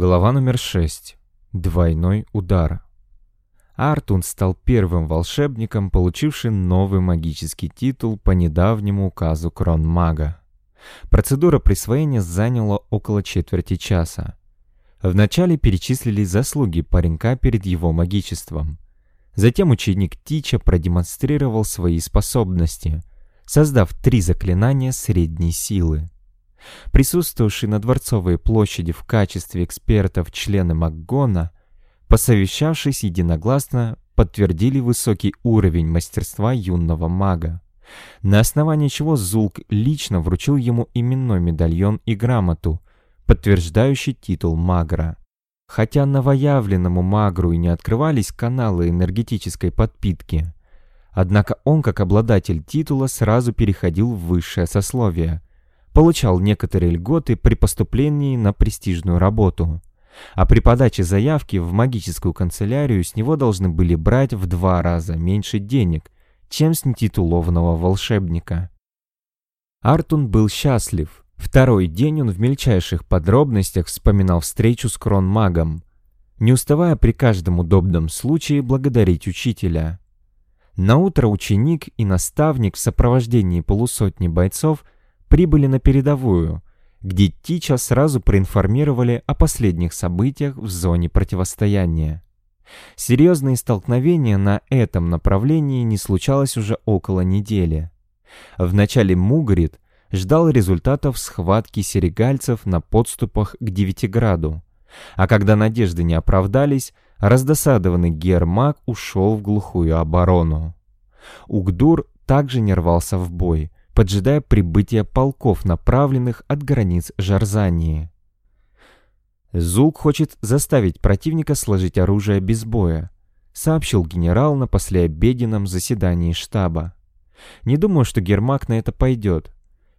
Глава номер 6. Двойной удар. Артун стал первым волшебником, получившим новый магический титул по недавнему указу Кронмага. Процедура присвоения заняла около четверти часа. Вначале перечислились заслуги паренька перед его магичеством. Затем ученик Тича продемонстрировал свои способности, создав три заклинания средней силы. Присутствовавшие на Дворцовой площади в качестве экспертов члены МакГона, посовещавшись единогласно, подтвердили высокий уровень мастерства юного мага, на основании чего Зулк лично вручил ему именной медальон и грамоту, подтверждающий титул Магра. Хотя новоявленному Магру и не открывались каналы энергетической подпитки, однако он, как обладатель титула, сразу переходил в высшее сословие – получал некоторые льготы при поступлении на престижную работу. А при подаче заявки в магическую канцелярию с него должны были брать в два раза меньше денег, чем с нетитулованного волшебника. Артун был счастлив. Второй день он в мельчайших подробностях вспоминал встречу с кронмагом, не уставая при каждом удобном случае благодарить учителя. Наутро ученик и наставник в сопровождении полусотни бойцов – прибыли на передовую, где Тича сразу проинформировали о последних событиях в зоне противостояния. Серьезные столкновения на этом направлении не случалось уже около недели. Вначале Мугрид ждал результатов схватки серегальцев на подступах к Девятиграду, а когда надежды не оправдались, раздосадованный Гермак ушел в глухую оборону. Угдур также не рвался в бой, поджидая прибытия полков, направленных от границ Жарзании. Зулк хочет заставить противника сложить оружие без боя, сообщил генерал на послеобеденном заседании штаба. Не думаю, что Гермак на это пойдет.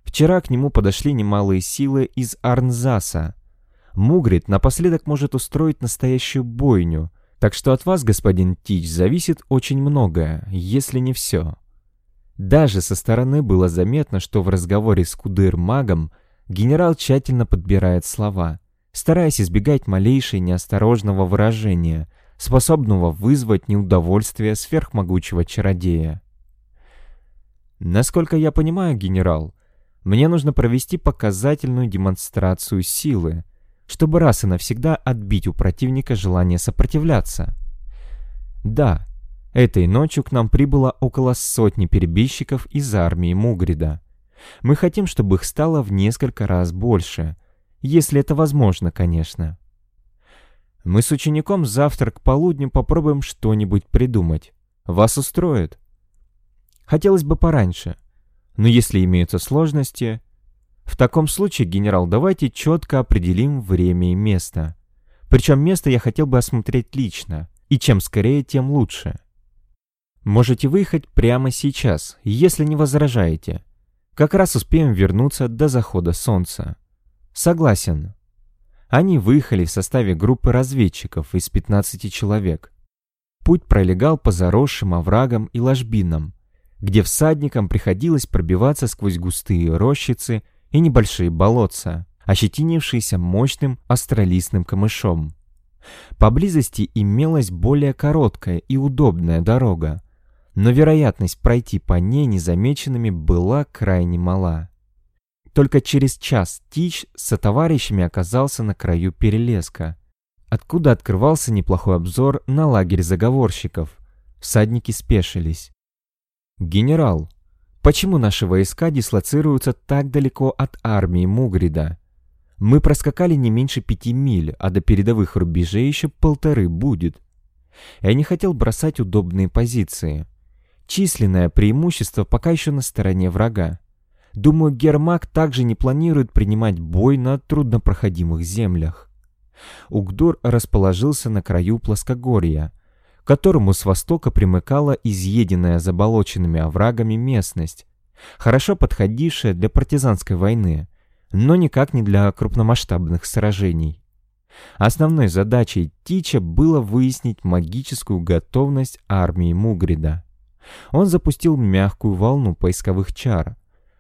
Вчера к нему подошли немалые силы из Арнзаса. Мугрид напоследок может устроить настоящую бойню, так что от вас, господин Тич, зависит очень многое, если не все. Даже со стороны было заметно, что в разговоре с Кудыр-магом генерал тщательно подбирает слова, стараясь избегать малейшей неосторожного выражения, способного вызвать неудовольствие сверхмогучего чародея. «Насколько я понимаю, генерал, мне нужно провести показательную демонстрацию силы, чтобы раз и навсегда отбить у противника желание сопротивляться. Да, Этой ночью к нам прибыло около сотни перебежчиков из армии Мугрида. Мы хотим, чтобы их стало в несколько раз больше, если это возможно, конечно. Мы с учеником завтра к полудню попробуем что-нибудь придумать. Вас устроит? Хотелось бы пораньше. Но если имеются сложности... В таком случае, генерал, давайте четко определим время и место. Причем место я хотел бы осмотреть лично. И чем скорее, тем лучше. Можете выехать прямо сейчас, если не возражаете. Как раз успеем вернуться до захода солнца. Согласен. Они выехали в составе группы разведчиков из 15 человек. Путь пролегал по заросшим оврагам и ложбинам, где всадникам приходилось пробиваться сквозь густые рощицы и небольшие болотца, ощетинившиеся мощным астролистным камышом. Поблизости имелась более короткая и удобная дорога, но вероятность пройти по ней незамеченными была крайне мала. Только через час Тич со товарищами оказался на краю перелеска, откуда открывался неплохой обзор на лагерь заговорщиков. Всадники спешились. «Генерал, почему наши войска дислоцируются так далеко от армии Мугрида? Мы проскакали не меньше пяти миль, а до передовых рубежей еще полторы будет. Я не хотел бросать удобные позиции. Численное преимущество пока еще на стороне врага. Думаю, Гермак также не планирует принимать бой на труднопроходимых землях. Угдур расположился на краю плоскогорья, к которому с востока примыкала изъеденная заболоченными оврагами местность, хорошо подходившая для партизанской войны, но никак не для крупномасштабных сражений. Основной задачей Тича было выяснить магическую готовность армии Мугрида. Он запустил мягкую волну поисковых чар,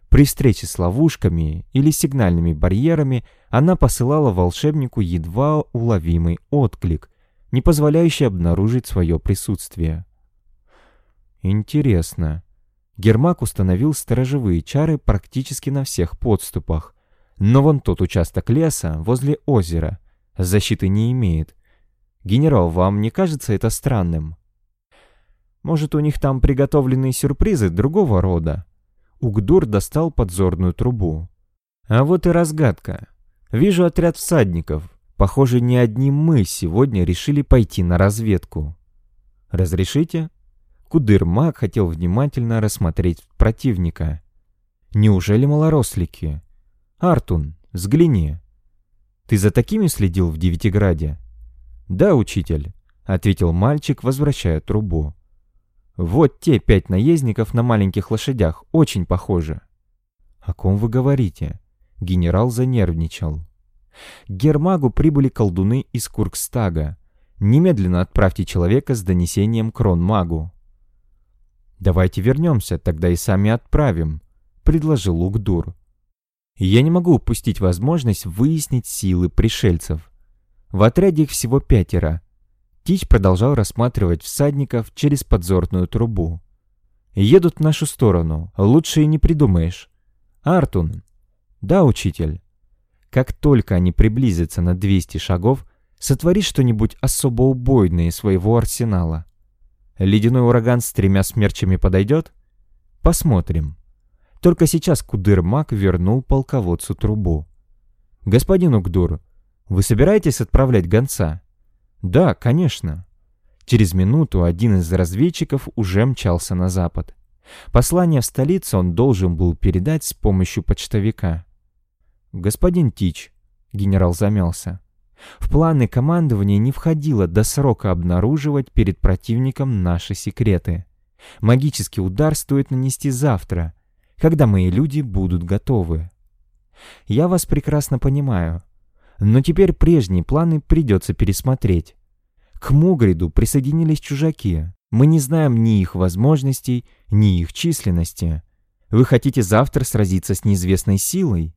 При встрече с ловушками или сигнальными барьерами она посылала волшебнику едва уловимый отклик, не позволяющий обнаружить свое присутствие. Интересно. Гермак установил сторожевые чары практически на всех подступах, но вон тот участок леса возле озера защиты не имеет. Генерал, вам не кажется это странным? Может, у них там приготовленные сюрпризы другого рода? Угдур достал подзорную трубу. А вот и разгадка. Вижу отряд всадников. Похоже, не одни мы сегодня решили пойти на разведку. Разрешите? Кудыр-маг хотел внимательно рассмотреть противника. Неужели малорослики? Артун, взгляни. Ты за такими следил в Девятиграде? Да, учитель, ответил мальчик, возвращая трубу. Вот те пять наездников на маленьких лошадях очень похожи. О ком вы говорите? Генерал занервничал. К Гермагу прибыли колдуны из Куркстага. Немедленно отправьте человека с донесением Кронмагу. «Давайте вернемся, тогда и сами отправим», — предложил Лукдур. «Я не могу упустить возможность выяснить силы пришельцев. В отряде их всего пятеро, Тич продолжал рассматривать всадников через подзорную трубу. «Едут в нашу сторону, лучше и не придумаешь». «Артун». «Да, учитель». «Как только они приблизятся на 200 шагов, сотвори что-нибудь особо убойное из своего арсенала. Ледяной ураган с тремя смерчами подойдет? Посмотрим». Только сейчас Кудыр-маг вернул полководцу трубу. «Господин Угдур, вы собираетесь отправлять гонца?» «Да, конечно». Через минуту один из разведчиков уже мчался на запад. Послание в столицу он должен был передать с помощью почтовика. «Господин Тич», — генерал замялся, — «в планы командования не входило до срока обнаруживать перед противником наши секреты. Магический удар стоит нанести завтра, когда мои люди будут готовы. Я вас прекрасно понимаю. Но теперь прежние планы придется пересмотреть. К Мугриду присоединились чужаки. Мы не знаем ни их возможностей, ни их численности. Вы хотите завтра сразиться с неизвестной силой?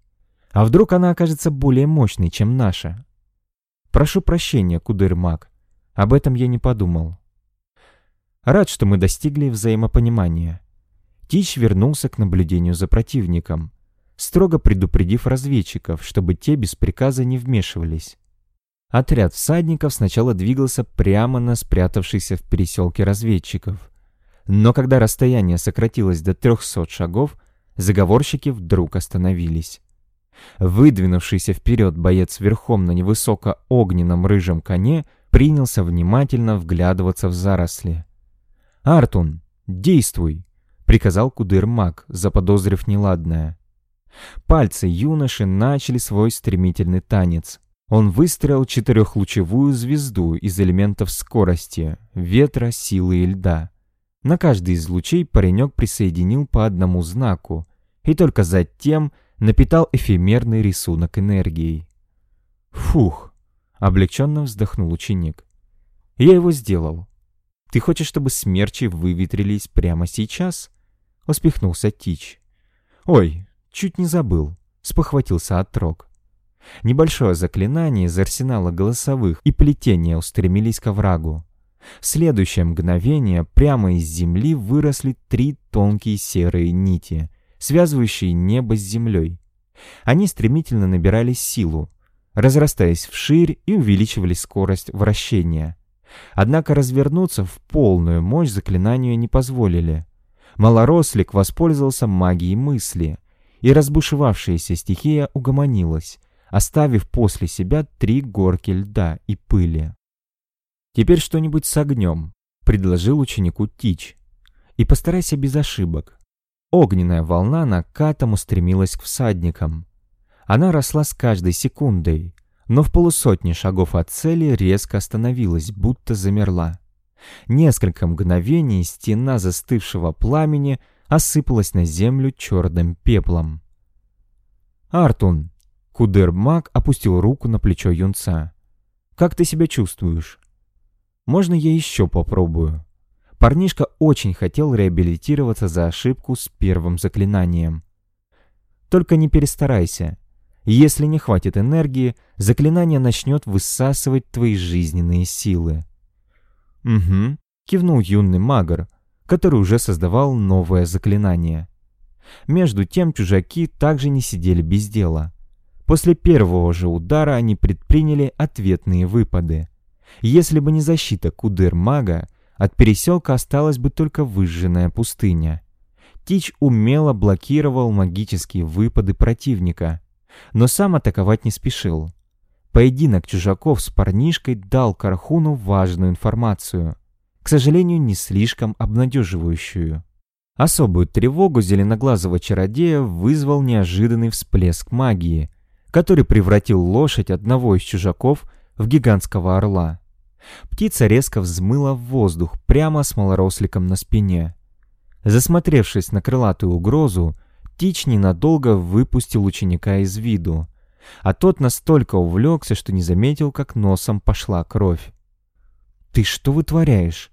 А вдруг она окажется более мощной, чем наша? Прошу прощения, Кудыр-маг. Об этом я не подумал. Рад, что мы достигли взаимопонимания. Тич вернулся к наблюдению за противником строго предупредив разведчиков, чтобы те без приказа не вмешивались. Отряд всадников сначала двигался прямо на спрятавшихся в переселке разведчиков. Но когда расстояние сократилось до 300 шагов, заговорщики вдруг остановились. Выдвинувшийся вперед боец верхом на невысоко-огненном рыжем коне принялся внимательно вглядываться в заросли. «Артун, действуй!» — приказал Кудыр-маг, заподозрив неладное. Пальцы юноши начали свой стремительный танец. Он выстроил четырехлучевую звезду из элементов скорости, ветра, силы и льда. На каждый из лучей паренек присоединил по одному знаку и только затем напитал эфемерный рисунок энергией. «Фух!» — облегченно вздохнул ученик. «Я его сделал. Ты хочешь, чтобы смерчи выветрились прямо сейчас?» — успехнулся Тич. «Ой, Чуть не забыл. Спохватился от трог. Небольшое заклинание из арсенала голосовых и плетения устремились к врагу. В следующее мгновение прямо из земли выросли три тонкие серые нити, связывающие небо с землей. Они стремительно набирали силу, разрастаясь вширь и увеличивали скорость вращения. Однако развернуться в полную мощь заклинанию не позволили. Малорослик воспользовался магией мысли, и разбушевавшаяся стихия угомонилась, оставив после себя три горки льда и пыли. «Теперь что-нибудь с огнем», — предложил ученику Тич. «И постарайся без ошибок». Огненная волна накатом устремилась к всадникам. Она росла с каждой секундой, но в полусотни шагов от цели резко остановилась, будто замерла. Несколько мгновений стена застывшего пламени осыпалась на землю черным пеплом. «Артун!» Кудер-маг опустил руку на плечо юнца. «Как ты себя чувствуешь?» «Можно я еще попробую?» Парнишка очень хотел реабилитироваться за ошибку с первым заклинанием. Только не перестарайся. Если не хватит энергии, заклинание начнет высасывать твои жизненные силы. «Угу», — кивнул юный магр, который уже создавал новое заклинание. Между тем чужаки также не сидели без дела. После первого же удара они предприняли ответные выпады. Если бы не защита кудыр-мага, от переселка осталась бы только выжженная пустыня. Тич умело блокировал магические выпады противника, но сам атаковать не спешил. Поединок чужаков с парнишкой дал Кархуну важную информацию, к сожалению, не слишком обнадеживающую. Особую тревогу зеленоглазого чародея вызвал неожиданный всплеск магии, который превратил лошадь одного из чужаков в гигантского орла. Птица резко взмыла в воздух прямо с малоросликом на спине. Засмотревшись на крылатую угрозу, Тич ненадолго выпустил ученика из виду, а тот настолько увлекся, что не заметил, как носом пошла кровь. «Ты что вытворяешь?»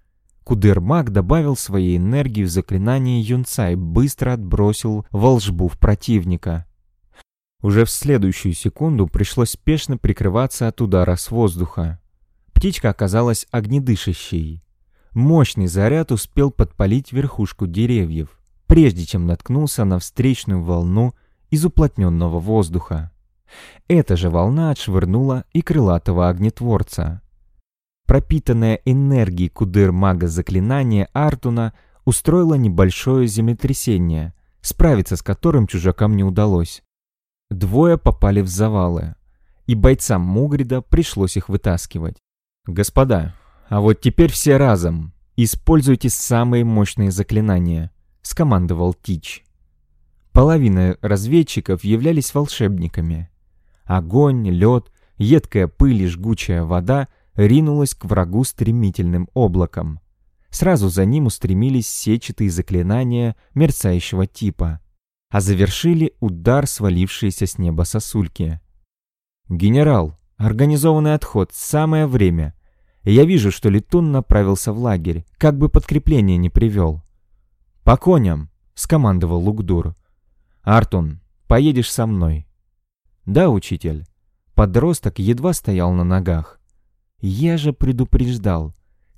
Кудермаг добавил своей энергии в заклинание юнца и быстро отбросил волжбу в противника. Уже в следующую секунду пришлось спешно прикрываться от удара с воздуха. Птичка оказалась огнедышащей. Мощный заряд успел подпалить верхушку деревьев, прежде чем наткнулся на встречную волну из уплотненного воздуха. Эта же волна отшвырнула и крылатого огнетворца. Пропитанная энергией кудыр-мага заклинание Артуна устроило небольшое землетрясение, справиться с которым чужакам не удалось. Двое попали в завалы, и бойцам Мугрида пришлось их вытаскивать. «Господа, а вот теперь все разом. Используйте самые мощные заклинания», — скомандовал Тич. Половина разведчиков являлись волшебниками. Огонь, лед, едкая пыль и жгучая вода ринулась к врагу стремительным облаком. Сразу за ним устремились сетчатые заклинания мерцающего типа, а завершили удар свалившиеся с неба сосульки. «Генерал, организованный отход, самое время!» Я вижу, что летун направился в лагерь, как бы подкрепление не привел. «По коням!» — скомандовал Лукдур. «Артун, поедешь со мной». «Да, учитель». Подросток едва стоял на ногах. «Я же предупреждал.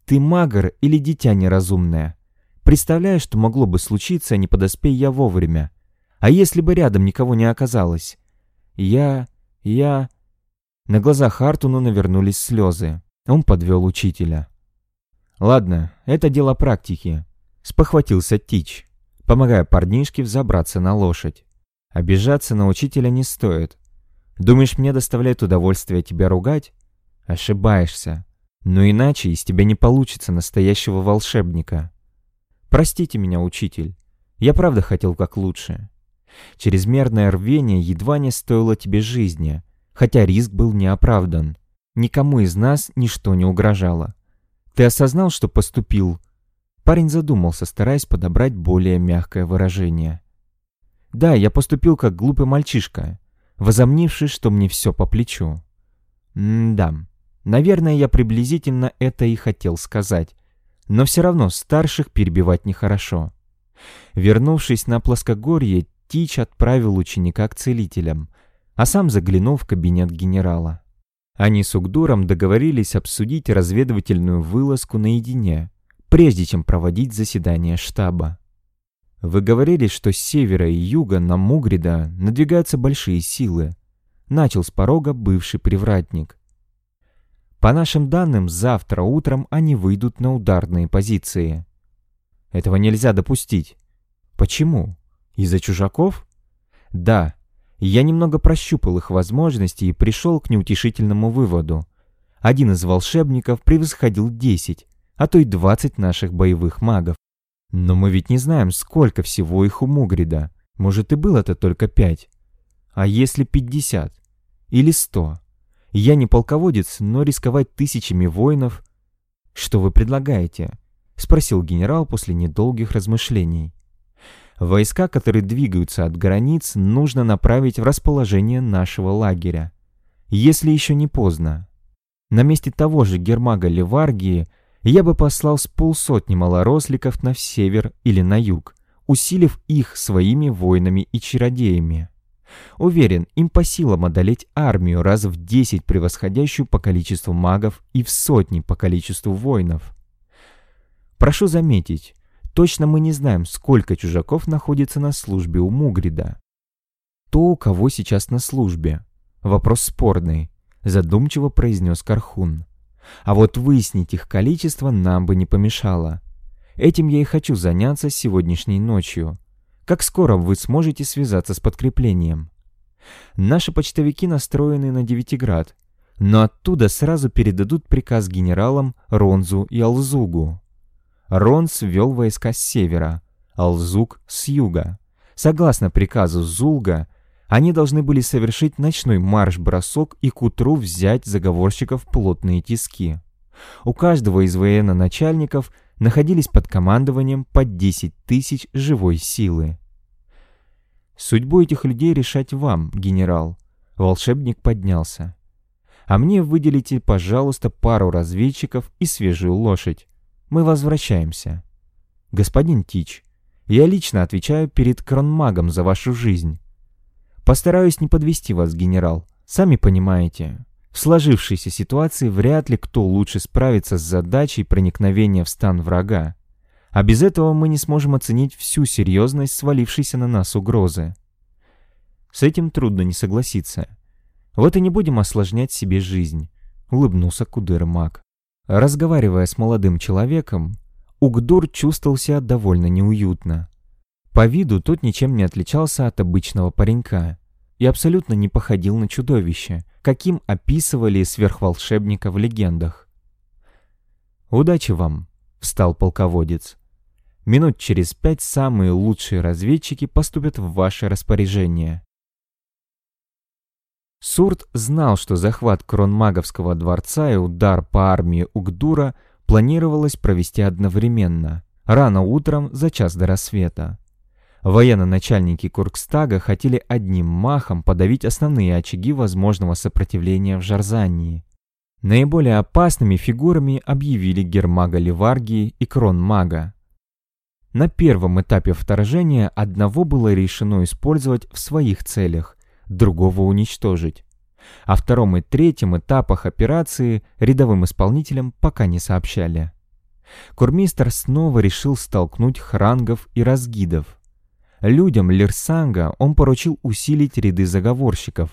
Ты магр или дитя неразумное. Представляешь, что могло бы случиться, не подоспей я вовремя. А если бы рядом никого не оказалось? Я... я...» На глазах Артуна навернулись слезы. Он подвел учителя. «Ладно, это дело практики», — спохватился Тич, помогая парнишке взобраться на лошадь. «Обижаться на учителя не стоит. Думаешь, мне доставляет удовольствие тебя ругать? Ошибаешься. Но иначе из тебя не получится настоящего волшебника. Простите меня, учитель. Я правда хотел как лучше. Чрезмерное рвение едва не стоило тебе жизни, хотя риск был неоправдан. Никому из нас ничто не угрожало. Ты осознал, что поступил? Парень задумался, стараясь подобрать более мягкое выражение. Да, я поступил как глупый мальчишка, возомнивший, что мне все по плечу. М-да, наверное, я приблизительно это и хотел сказать. Но все равно старших перебивать нехорошо. Вернувшись на плоскогорье, Тич отправил ученика к целителям, а сам заглянул в кабинет генерала. Они с Угдуром договорились обсудить разведывательную вылазку наедине, прежде чем проводить заседание штаба. «Вы говорили, что с севера и юга на Мугрида надвигаются большие силы», начал с порога бывший привратник. По нашим данным, завтра утром они выйдут на ударные позиции. Этого нельзя допустить. Почему? Из-за чужаков? Да, я немного прощупал их возможности и пришел к неутешительному выводу. Один из волшебников превосходил 10, а то и 20 наших боевых магов. Но мы ведь не знаем, сколько всего их у Мугрида. Может и было-то только 5. А если 50? Или 100? Я не полководец, но рисковать тысячами воинов... Что вы предлагаете? Спросил генерал после недолгих размышлений. Войска, которые двигаются от границ, нужно направить в расположение нашего лагеря. Если еще не поздно. На месте того же Гермага Леваргии я бы послал с полсотни малоросликов на север или на юг, усилив их своими воинами и чародеями. Уверен, им по силам одолеть армию раз в 10 превосходящую по количеству магов и в сотни по количеству воинов. Прошу заметить, точно мы не знаем, сколько чужаков находится на службе у Мугрида. То, у кого сейчас на службе. Вопрос спорный, задумчиво произнес Кархун. А вот выяснить их количество нам бы не помешало. Этим я и хочу заняться сегодняшней ночью. Как скоро вы сможете связаться с подкреплением? Наши почтовики настроены на Девятиград, но оттуда сразу передадут приказ генералам Ронзу и Алзугу. Ронз вел войска с севера, Алзуг — с юга. Согласно приказу Зулга, они должны были совершить ночной марш-бросок и к утру взять заговорщиков плотные тиски. У каждого из военно-начальников находились под командованием по 10 тысяч живой силы. Судьбу этих людей решать вам, генерал. Волшебник поднялся. А мне выделите, пожалуйста, пару разведчиков и свежую лошадь. Мы возвращаемся. Господин Тич, я лично отвечаю перед кронмагом за вашу жизнь. Постараюсь не подвести вас, генерал. Сами понимаете, в сложившейся ситуации вряд ли кто лучше справится с задачей проникновения в стан врага а без этого мы не сможем оценить всю серьезность свалившейся на нас угрозы. С этим трудно не согласиться. Вот и не будем осложнять себе жизнь, улыбнулся Кудыр Мак. Разговаривая с молодым человеком, Угдур чувствовал себя довольно неуютно. По виду тот ничем не отличался от обычного паренька и абсолютно не походил на чудовище, каким описывали сверхволшебника в легендах. «Удачи вам!» — встал полководец. Минут через пять самые лучшие разведчики поступят в ваше распоряжение. Сурт знал, что захват Кронмаговского дворца и удар по армии Угдура планировалось провести одновременно, рано утром за час до рассвета. Военно-начальники Куркстага хотели одним махом подавить основные очаги возможного сопротивления в Жарзании. Наиболее опасными фигурами объявили Гермага Ливаргии и Кронмага. На первом этапе вторжения одного было решено использовать в своих целях, другого уничтожить. О втором и третьем этапах операции рядовым исполнителям пока не сообщали. Курмистер снова решил столкнуть хрангов и разгидов. Людям Лирсанга он поручил усилить ряды заговорщиков,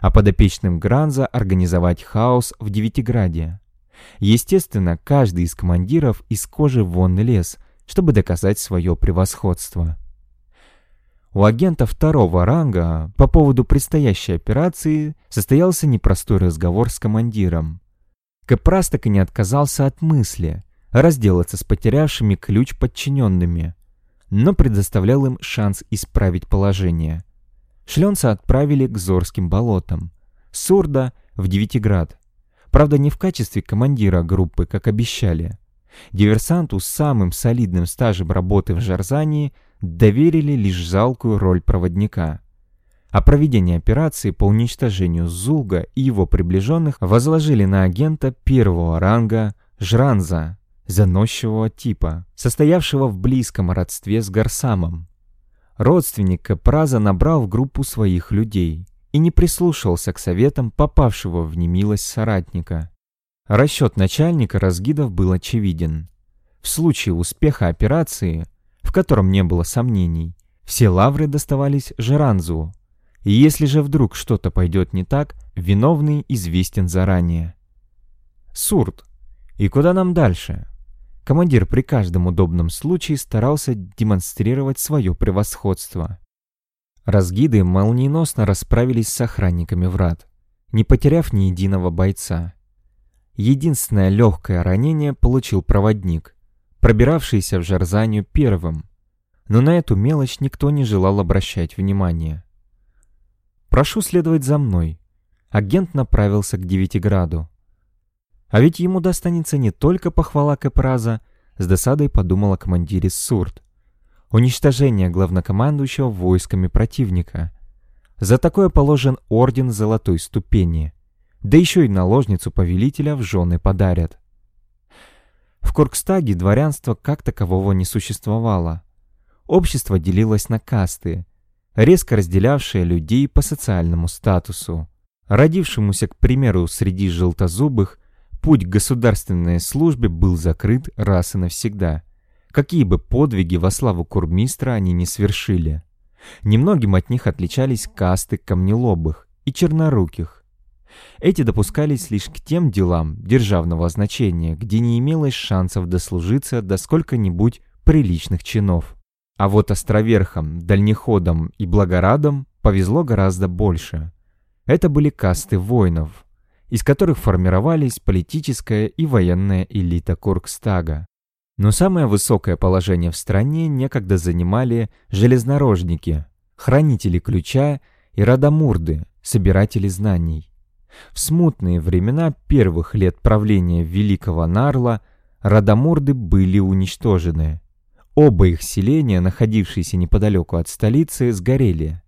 а подопечным Гранза организовать хаос в Девятиграде. Естественно, каждый из командиров из кожи вон лез, чтобы доказать свое превосходство. У агента второго ранга по поводу предстоящей операции состоялся непростой разговор с командиром. Кэпрас так и не отказался от мысли разделаться с потерявшими ключ подчиненными, но предоставлял им шанс исправить положение. Шленца отправили к Зорским болотам, Сурда в Девятиград. Правда, не в качестве командира группы, как обещали, Диверсанту с самым солидным стажем работы в Жарзании доверили лишь жалкую роль проводника. А проведение операции по уничтожению Зулга и его приближенных возложили на агента первого ранга Жранза, заносчивого типа, состоявшего в близком родстве с Гарсамом. Родственник Капраза набрал в группу своих людей и не прислушивался к советам попавшего в немилость соратника. Расчет начальника разгидов был очевиден. В случае успеха операции, в котором не было сомнений, все лавры доставались Жеранзу. И если же вдруг что-то пойдет не так, виновный известен заранее. Сурт. И куда нам дальше? Командир при каждом удобном случае старался демонстрировать свое превосходство. Разгиды молниеносно расправились с охранниками врат, не потеряв ни единого бойца. Единственное легкое ранение получил проводник, пробиравшийся в Жарзанию первым. Но на эту мелочь никто не желал обращать внимания. «Прошу следовать за мной». Агент направился к Девятиграду. А ведь ему достанется не только похвала Кэпраза, с досадой подумала командире Сурт. Уничтожение главнокомандующего войсками противника. За такое положен орден золотой ступени да еще и наложницу повелителя в жены подарят. В Коркстаге дворянства как такового не существовало. Общество делилось на касты. резко разделявшая людей по социальному статусу. Родившемуся, к примеру, среди желтозубых, путь к государственной службе был закрыт раз и навсегда. Какие бы подвиги во славу курмистра они не свершили. Немногим от них отличались касты камнелобых и черноруких. Эти допускались лишь к тем делам державного значения, где не имелось шансов дослужиться до сколько-нибудь приличных чинов. А вот островерхам, дальнеходам и благорадам повезло гораздо больше. Это были касты воинов, из которых формировались политическая и военная элита Куркстага. Но самое высокое положение в стране некогда занимали железнорожники, хранители ключа и радомурды, собиратели знаний. В смутные времена первых лет правления Великого Нарла радомурды были уничтожены. Оба их селения, находившиеся неподалеку от столицы, сгорели.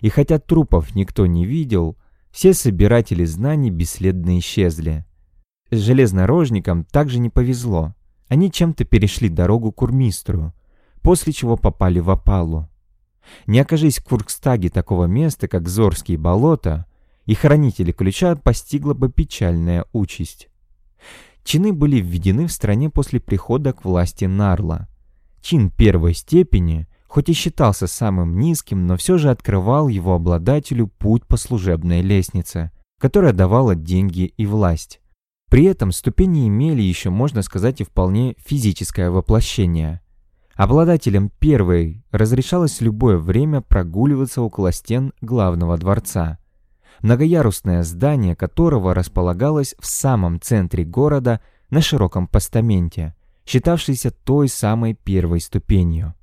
И хотя трупов никто не видел, все собиратели знаний бесследно исчезли. Железнорожникам также не повезло. Они чем-то перешли дорогу к Урмистру, после чего попали в опалу. Не окажись в Куркстаге такого места, как Зорские болота, и хранители ключа постигла бы печальная участь. Чины были введены в стране после прихода к власти Нарла. Чин первой степени, хоть и считался самым низким, но все же открывал его обладателю путь по служебной лестнице, которая давала деньги и власть. При этом ступени имели еще, можно сказать, и вполне физическое воплощение. Обладателям первой разрешалось любое время прогуливаться около стен главного дворца, многоярусное здание которого располагалось в самом центре города на широком постаменте – считавшейся той самой первой ступенью.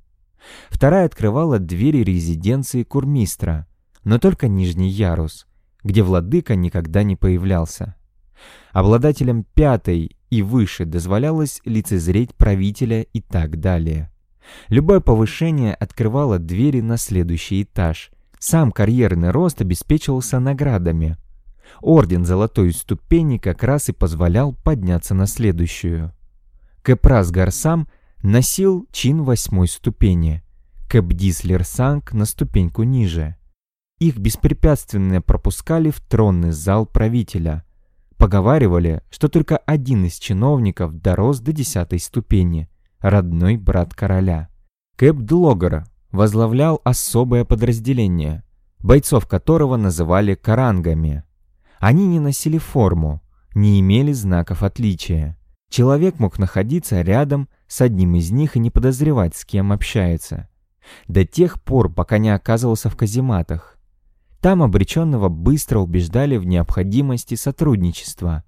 Вторая открывала двери резиденции курмистра, но только нижний ярус, где владыка никогда не появлялся. Обладателям пятой и выше дозволялось лицезреть правителя и так далее. Любое повышение открывало двери на следующий этаж. Сам карьерный рост обеспечивался наградами. Орден золотой ступени как раз и позволял подняться на следующую. Кэпрас Гарсам носил чин восьмой ступени, Кэпдислер Санг на ступеньку ниже. Их беспрепятственно пропускали в тронный зал правителя. Поговаривали, что только один из чиновников дорос до десятой ступени, родной брат короля. Кэп Длогер возглавлял особое подразделение, бойцов которого называли карангами. Они не носили форму, не имели знаков отличия. Человек мог находиться рядом с одним из них и не подозревать, с кем общается. До тех пор, пока не оказывался в казематах. Там обреченного быстро убеждали в необходимости сотрудничества,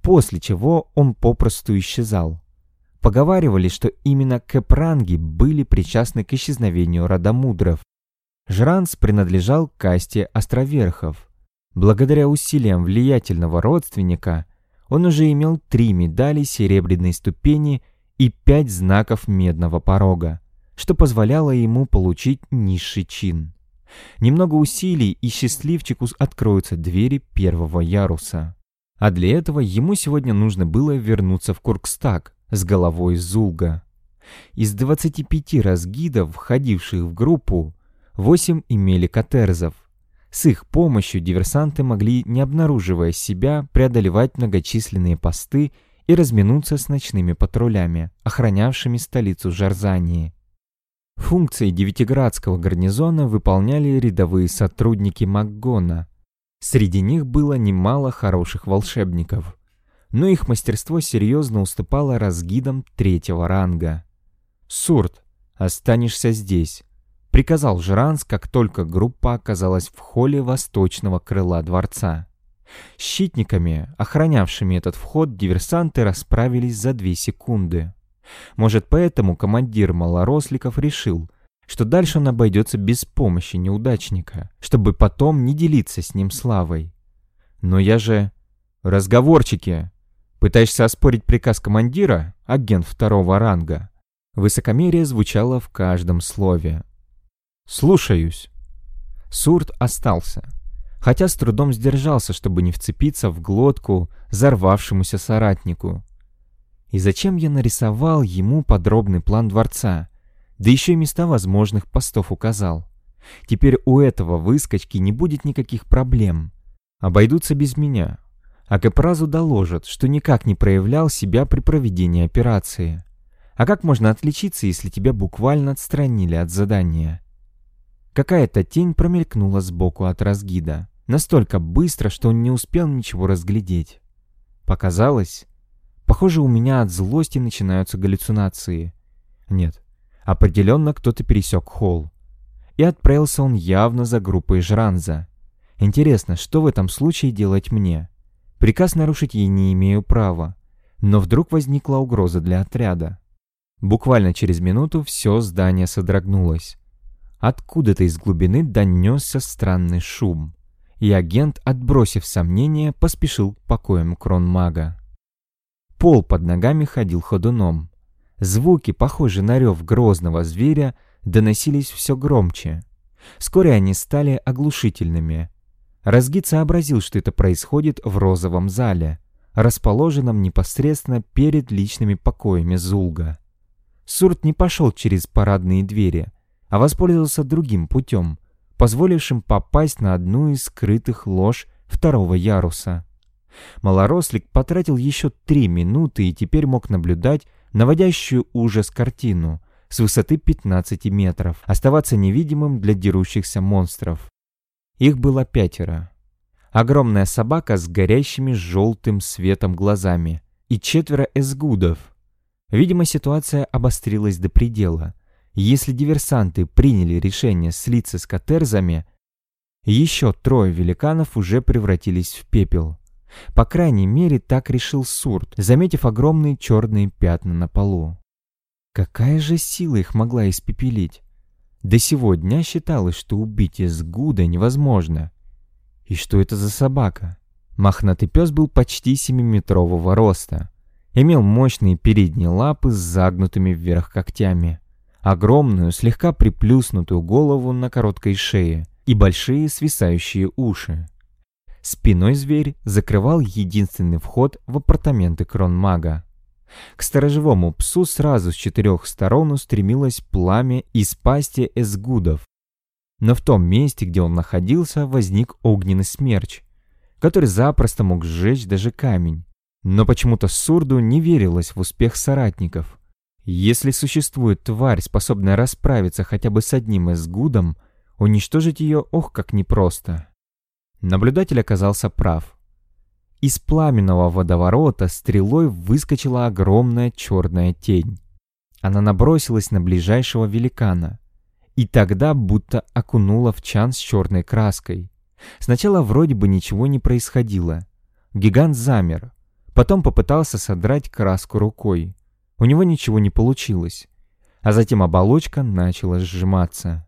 после чего он попросту исчезал. Поговаривали, что именно кэпранги были причастны к исчезновению родомудров. Жранс принадлежал к касте островерхов. Благодаря усилиям влиятельного родственника – он уже имел три медали серебряной ступени и пять знаков медного порога, что позволяло ему получить низший чин. Немного усилий, и счастливчику откроются двери первого яруса. А для этого ему сегодня нужно было вернуться в Куркстаг с головой Зулга. Из 25 разгидов, входивших в группу, 8 имели катерзов, с их помощью диверсанты могли, не обнаруживая себя, преодолевать многочисленные посты и разминуться с ночными патрулями, охранявшими столицу Жарзании. Функции Девятиградского гарнизона выполняли рядовые сотрудники Макгона. Среди них было немало хороших волшебников, но их мастерство серьезно уступало разгидам третьего ранга. «Сурт, останешься здесь», приказал Жранс, как только группа оказалась в холле восточного крыла дворца. Щитниками, охранявшими этот вход, диверсанты расправились за две секунды. Может, поэтому командир малоросликов решил, что дальше он обойдется без помощи неудачника, чтобы потом не делиться с ним славой. Но я же... Разговорчики! Пытаешься оспорить приказ командира, агент второго ранга? Высокомерие звучало в каждом слове. «Слушаюсь». Сурт остался, хотя с трудом сдержался, чтобы не вцепиться в глотку взорвавшемуся соратнику. И зачем я нарисовал ему подробный план дворца, да еще и места возможных постов указал? Теперь у этого выскочки не будет никаких проблем. Обойдутся без меня. А Капразу доложат, что никак не проявлял себя при проведении операции. А как можно отличиться, если тебя буквально отстранили от задания? Какая-то тень промелькнула сбоку от разгида. Настолько быстро, что он не успел ничего разглядеть. Показалось? Похоже, у меня от злости начинаются галлюцинации. Нет, определенно кто-то пересек холл. И отправился он явно за группой Жранза. Интересно, что в этом случае делать мне? Приказ нарушить я не имею права. Но вдруг возникла угроза для отряда. Буквально через минуту все здание содрогнулось. Откуда-то из глубины донесся странный шум и агент, отбросив сомнения, поспешил к покоям кронмага. Пол под ногами ходил ходуном. Звуки, похожие на рев грозного зверя, доносились все громче. Вскоре они стали оглушительными. Разгид сообразил, что это происходит в розовом зале, расположенном непосредственно перед личными покоями Зулга. Сурт не пошел через парадные двери, а воспользовался другим путем, позволившим попасть на одну из скрытых лож второго яруса. Малорослик потратил еще три минуты и теперь мог наблюдать наводящую ужас картину с высоты 15 метров, оставаться невидимым для дерущихся монстров. Их было пятеро. Огромная собака с горящими желтым светом глазами и четверо эсгудов. Видимо, ситуация обострилась до предела. Если диверсанты приняли решение слиться с катерзами, еще трое великанов уже превратились в пепел. По крайней мере, так решил Сурт, заметив огромные черные пятна на полу. Какая же сила их могла испепелить? До сего дня считалось, что убить из Гуда невозможно. И что это за собака? Мохнатый пес был почти семиметрового роста. Имел мощные передние лапы с загнутыми вверх когтями огромную, слегка приплюснутую голову на короткой шее и большие свисающие уши. Спиной зверь закрывал единственный вход в апартаменты кронмага. К сторожевому псу сразу с четырех сторон устремилось пламя из пасти эсгудов. Но в том месте, где он находился, возник огненный смерч, который запросто мог сжечь даже камень. Но почему-то Сурду не верилось в успех соратников. Если существует тварь, способная расправиться хотя бы с одним из гудом, уничтожить ее ох как непросто. Наблюдатель оказался прав. Из пламенного водоворота стрелой выскочила огромная черная тень. Она набросилась на ближайшего великана. И тогда будто окунула в чан с черной краской. Сначала вроде бы ничего не происходило. Гигант замер. Потом попытался содрать краску рукой. У него ничего не получилось. А затем оболочка начала сжиматься.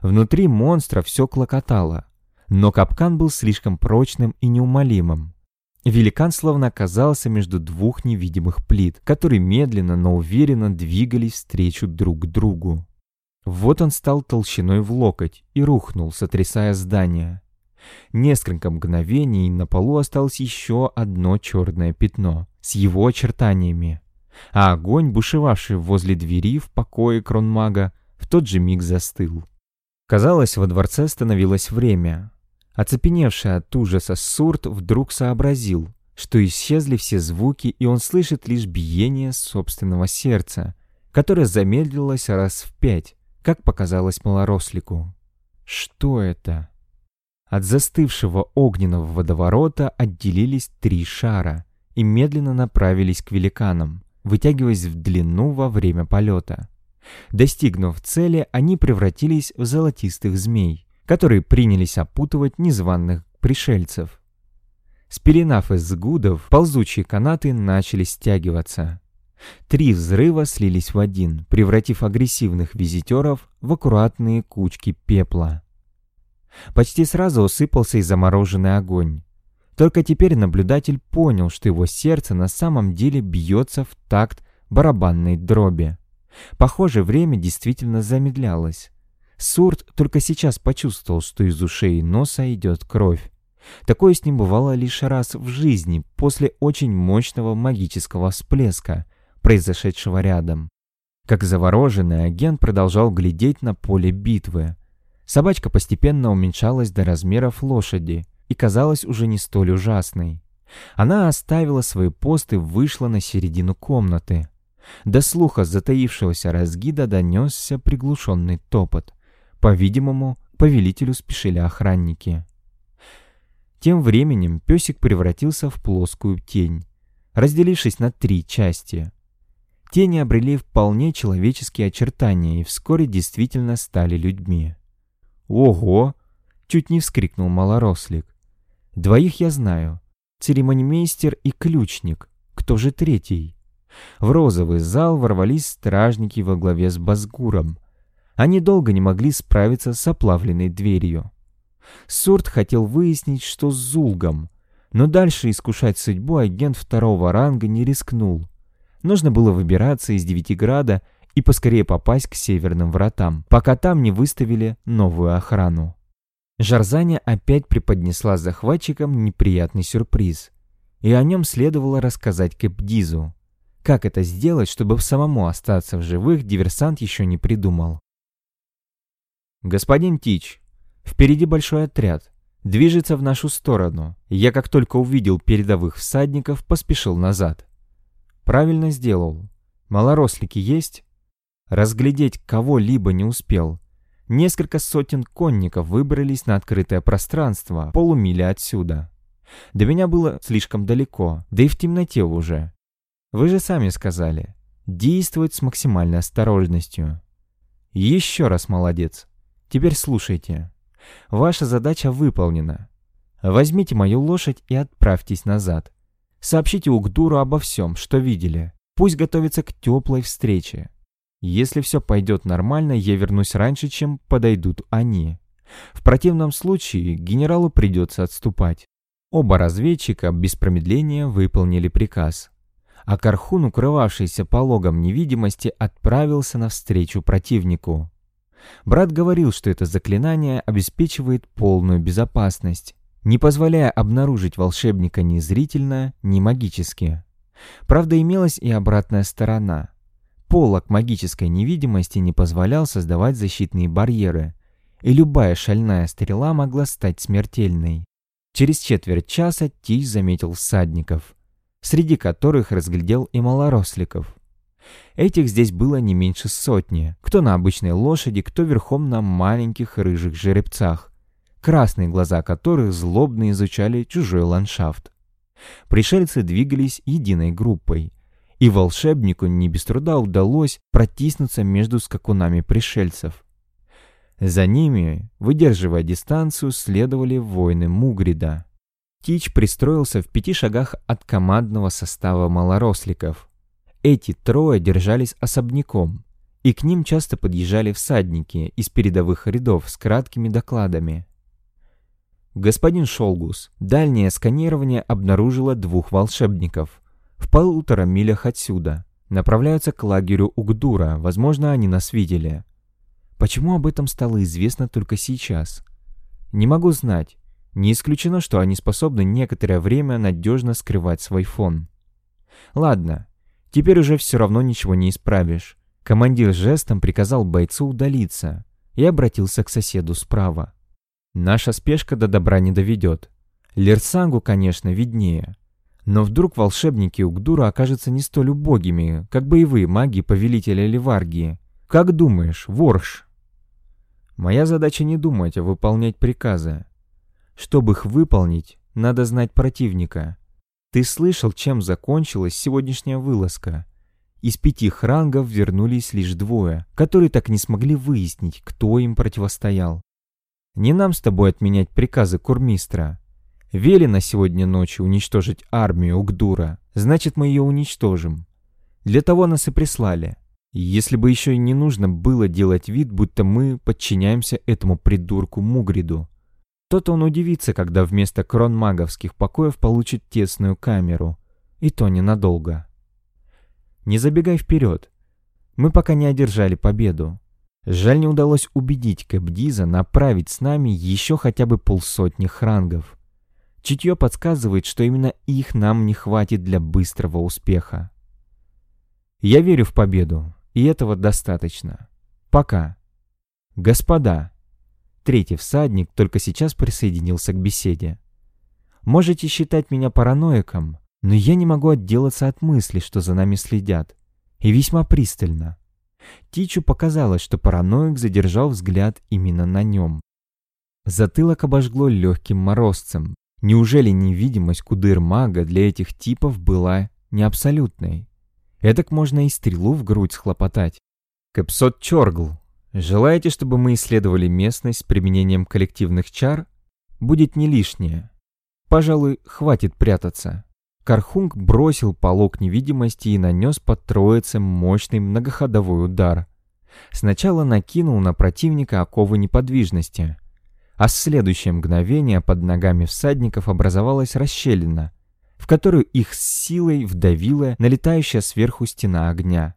Внутри монстра все клокотало, но капкан был слишком прочным и неумолимым. Великан словно оказался между двух невидимых плит, которые медленно, но уверенно двигались встречу друг к другу. Вот он стал толщиной в локоть и рухнул, сотрясая здание. Несколько мгновений на полу осталось еще одно черное пятно с его очертаниями а огонь, бушевавший возле двери в покое кронмага, в тот же миг застыл. Казалось, во дворце становилось время. Оцепеневший от ужаса Сурт вдруг сообразил, что исчезли все звуки, и он слышит лишь биение собственного сердца, которое замедлилось раз в пять, как показалось малорослику. Что это? От застывшего огненного водоворота отделились три шара и медленно направились к великанам вытягиваясь в длину во время полета. Достигнув цели, они превратились в золотистых змей, которые принялись опутывать незваных пришельцев. Спеленав из гудов, ползучие канаты начали стягиваться. Три взрыва слились в один, превратив агрессивных визитеров в аккуратные кучки пепла. Почти сразу усыпался и замороженный огонь. Только теперь наблюдатель понял, что его сердце на самом деле бьется в такт барабанной дроби. Похоже, время действительно замедлялось. Сурт только сейчас почувствовал, что из ушей и носа идет кровь. Такое с ним бывало лишь раз в жизни, после очень мощного магического всплеска, произошедшего рядом. Как завороженный агент продолжал глядеть на поле битвы. Собачка постепенно уменьшалась до размеров лошади и казалась уже не столь ужасной. Она оставила свой пост и вышла на середину комнаты. До слуха затаившегося разгида донесся приглушенный топот. По-видимому, повелителю спешили охранники. Тем временем песик превратился в плоскую тень, разделившись на три части. Тени обрели вполне человеческие очертания и вскоре действительно стали людьми. «Ого!» — чуть не вскрикнул малорослик. «Двоих я знаю. Церемонимейстер и ключник. Кто же третий?» В розовый зал ворвались стражники во главе с Базгуром. Они долго не могли справиться с оплавленной дверью. Сурт хотел выяснить, что с Зулгом, но дальше искушать судьбу агент второго ранга не рискнул. Нужно было выбираться из Девятиграда и поскорее попасть к северным вратам, пока там не выставили новую охрану. Жарзаня опять преподнесла захватчикам неприятный сюрприз, и о нем следовало рассказать Кэпдизу. Как это сделать, чтобы самому остаться в живых, диверсант еще не придумал. «Господин Тич, впереди большой отряд. Движется в нашу сторону. Я, как только увидел передовых всадников, поспешил назад. Правильно сделал. Малорослики есть? Разглядеть кого-либо не успел. Несколько сотен конников выбрались на открытое пространство, полумили отсюда. До меня было слишком далеко, да и в темноте уже. Вы же сами сказали, действовать с максимальной осторожностью. Еще раз молодец. Теперь слушайте. Ваша задача выполнена. Возьмите мою лошадь и отправьтесь назад. Сообщите Угдуру обо всем, что видели. Пусть готовится к теплой встрече. Если все пойдет нормально, я вернусь раньше, чем подойдут они. В противном случае генералу придется отступать. Оба разведчика без промедления выполнили приказ. А Кархун, укрывавшийся пологом невидимости, отправился навстречу противнику. Брат говорил, что это заклинание обеспечивает полную безопасность, не позволяя обнаружить волшебника ни зрительно, ни магически. Правда, имелась и обратная сторона. Полок магической невидимости не позволял создавать защитные барьеры, и любая шальная стрела могла стать смертельной. Через четверть часа Тич заметил всадников, среди которых разглядел и малоросликов. Этих здесь было не меньше сотни, кто на обычной лошади, кто верхом на маленьких рыжих жеребцах, красные глаза которых злобно изучали чужой ландшафт. Пришельцы двигались единой группой, и волшебнику не без труда удалось протиснуться между скакунами пришельцев. За ними, выдерживая дистанцию, следовали воины Мугрида. Тич пристроился в пяти шагах от командного состава малоросликов. Эти трое держались особняком, и к ним часто подъезжали всадники из передовых рядов с краткими докладами. Господин Шолгус, дальнее сканирование обнаружило двух волшебников. В полутора милях отсюда. Направляются к лагерю Угдура, возможно, они нас видели. Почему об этом стало известно только сейчас? Не могу знать. Не исключено, что они способны некоторое время надежно скрывать свой фон. Ладно, теперь уже все равно ничего не исправишь. Командир жестом приказал бойцу удалиться и обратился к соседу справа. Наша спешка до добра не доведет. Лерсангу, конечно, виднее. Но вдруг волшебники Угдура окажутся не столь убогими, как боевые маги повелителя Ливаргии. Как думаешь, Ворш? Моя задача не думать, а выполнять приказы. Чтобы их выполнить, надо знать противника. Ты слышал, чем закончилась сегодняшняя вылазка? Из пяти хрангов вернулись лишь двое, которые так не смогли выяснить, кто им противостоял. Не нам с тобой отменять приказы Курмистра. Велено сегодня ночью уничтожить армию Угдура, значит мы ее уничтожим. Для того нас и прислали. Если бы еще и не нужно было делать вид, будто мы подчиняемся этому придурку Мугриду, то-то он удивится, когда вместо кронмаговских покоев получит тесную камеру. И то ненадолго. Не забегай вперед. Мы пока не одержали победу. Жаль, не удалось убедить Кэбдиза направить с нами еще хотя бы полсотни хрангов. Чутье подсказывает, что именно их нам не хватит для быстрого успеха. Я верю в победу, и этого достаточно. Пока. Господа, третий всадник только сейчас присоединился к беседе. Можете считать меня параноиком, но я не могу отделаться от мысли, что за нами следят. И весьма пристально. Тичу показалось, что параноик задержал взгляд именно на нем. Затылок обожгло легким морозцем. Неужели невидимость кудыр-мага для этих типов была не абсолютной? Эдак можно и стрелу в грудь схлопотать. Кэпсот Чоргл, желаете, чтобы мы исследовали местность с применением коллективных чар? Будет не лишнее. Пожалуй, хватит прятаться. Кархунг бросил полог невидимости и нанес под троицем мощный многоходовой удар. Сначала накинул на противника оковы неподвижности, а в следующее мгновение под ногами всадников образовалась расщелина, в которую их с силой вдавила налетающая сверху стена огня.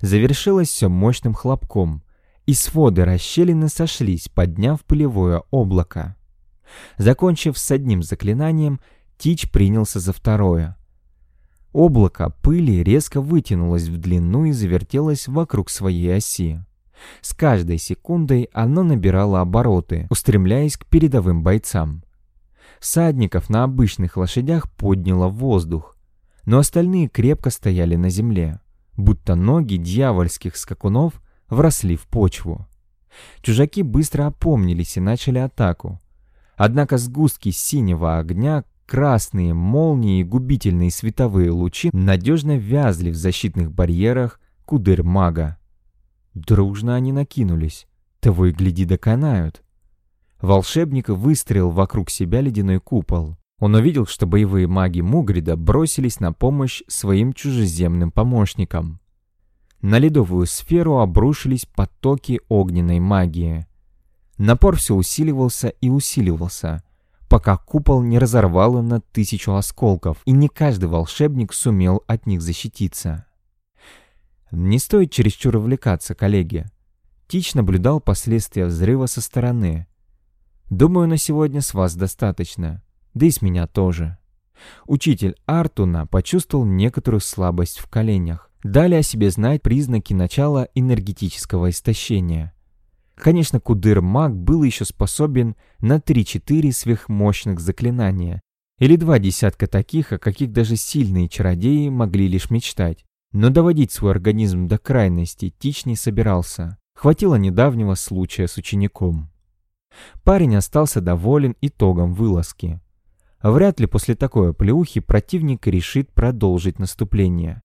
Завершилось все мощным хлопком, и своды расщелины сошлись, подняв пылевое облако. Закончив с одним заклинанием, Тич принялся за второе. Облако пыли резко вытянулось в длину и завертелось вокруг своей оси. С каждой секундой оно набирало обороты, устремляясь к передовым бойцам. Садников на обычных лошадях подняло в воздух, но остальные крепко стояли на земле, будто ноги дьявольских скакунов вросли в почву. Чужаки быстро опомнились и начали атаку. Однако сгустки синего огня Красные молнии и губительные световые лучи надежно вязли в защитных барьерах кудыр-мага. Дружно они накинулись. Того и гляди доконают. Волшебник выстрелил вокруг себя ледяной купол. Он увидел, что боевые маги Мугрида бросились на помощь своим чужеземным помощникам. На ледовую сферу обрушились потоки огненной магии. Напор все усиливался и усиливался пока купол не разорвало на тысячу осколков, и не каждый волшебник сумел от них защититься. Не стоит чересчур увлекаться, коллеги. Тич наблюдал последствия взрыва со стороны. Думаю, на сегодня с вас достаточно, да и с меня тоже. Учитель Артуна почувствовал некоторую слабость в коленях. Дали о себе знать признаки начала энергетического истощения. Конечно, Кудыр-маг был еще способен на 3-4 сверхмощных заклинания, или два десятка таких, о каких даже сильные чародеи могли лишь мечтать. Но доводить свой организм до крайности Тич не собирался. Хватило недавнего случая с учеником. Парень остался доволен итогом вылазки. Вряд ли после такой оплеухи противник решит продолжить наступление.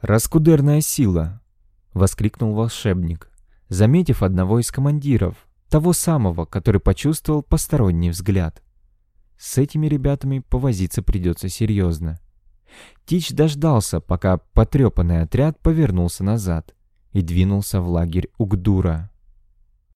«Раскудерная сила!» — воскликнул волшебник заметив одного из командиров, того самого, который почувствовал посторонний взгляд. С этими ребятами повозиться придется серьезно. Тич дождался, пока потрепанный отряд повернулся назад и двинулся в лагерь Угдура.